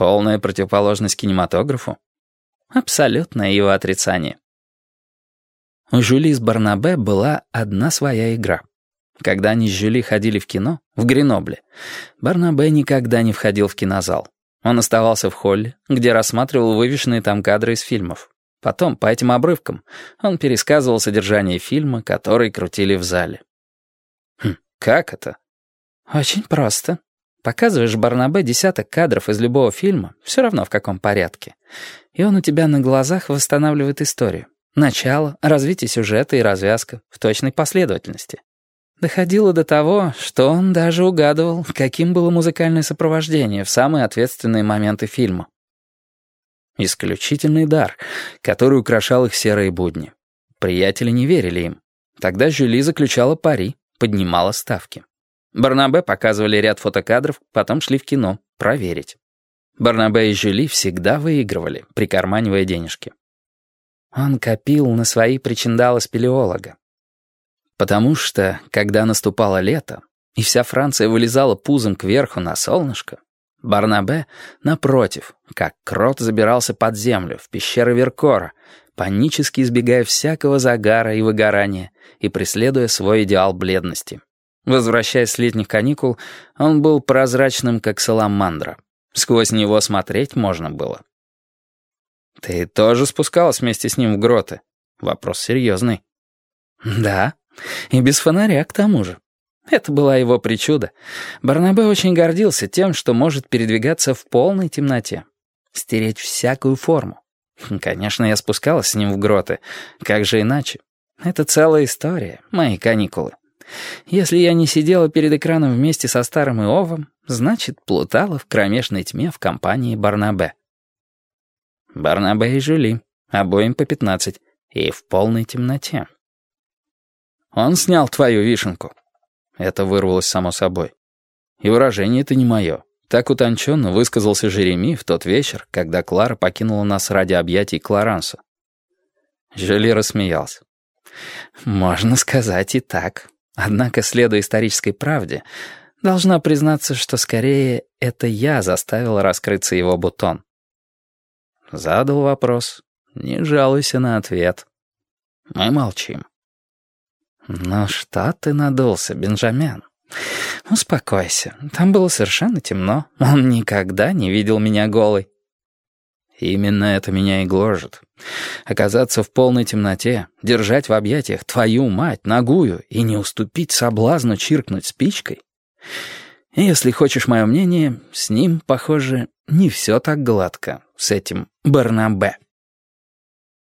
Полная противоположность кинематографу? Абсолютное его отрицание. У Жюли с Барнабе была одна своя игра. Когда они с Жюли ходили в кино, в Гренобле, Барнабе никогда не входил в кинозал. Он оставался в холле, где рассматривал вывешенные там кадры из фильмов. Потом, по этим обрывкам, он пересказывал содержание фильма, который крутили в зале. Хм, как это? Очень просто. Показываешь Барнабе десяток кадров из любого фильма, все равно в каком порядке. И он у тебя на глазах восстанавливает историю. Начало, развитие сюжета и развязка в точной последовательности. Доходило до того, что он даже угадывал, каким было музыкальное сопровождение в самые ответственные моменты фильма. Исключительный дар, который украшал их серые будни. Приятели не верили им. Тогда Жюли заключала пари, поднимала ставки. Барнабе показывали ряд фотокадров, потом шли в кино, проверить. Барнабе и Жюли всегда выигрывали, прикарманивая денежки. Он копил на свои причиндалы спелеолога. Потому что, когда наступало лето, и вся Франция вылезала пузом кверху на солнышко, Барнабе, напротив, как крот забирался под землю, в пещеры Веркора, панически избегая всякого загара и выгорания и преследуя свой идеал бледности. Возвращаясь с летних каникул, он был прозрачным, как саламандра. Сквозь него смотреть можно было. «Ты тоже спускалась вместе с ним в гроты?» Вопрос серьезный. «Да, и без фонаря к тому же. Это была его причуда. Барнабе очень гордился тем, что может передвигаться в полной темноте. Стереть всякую форму. Конечно, я спускалась с ним в гроты. Как же иначе? Это целая история, мои каникулы. Если я не сидела перед экраном вместе со старым Иовом, значит, плутала в кромешной тьме в компании Барнабе. Барнабе и Жюли, обоим по пятнадцать, и в полной темноте. Он снял твою вишенку. Это вырвалось само собой. И выражение это не мое. Так утонченно высказался Жереми в тот вечер, когда Клара покинула нас ради объятий Кларанса. Жюли рассмеялся. «Можно сказать и так». Однако, следуя исторической правде, должна признаться, что скорее это я заставил раскрыться его бутон. Задал вопрос. Не жалуйся на ответ. Мы молчим. «Ну что ты надулся, Бенджамин? Успокойся. Там было совершенно темно. Он никогда не видел меня голой». Именно это меня и гложет. Оказаться в полной темноте, держать в объятиях твою мать, ногую, и не уступить соблазну чиркнуть спичкой. если хочешь мое мнение, с ним, похоже, не все так гладко, с этим Барнабе.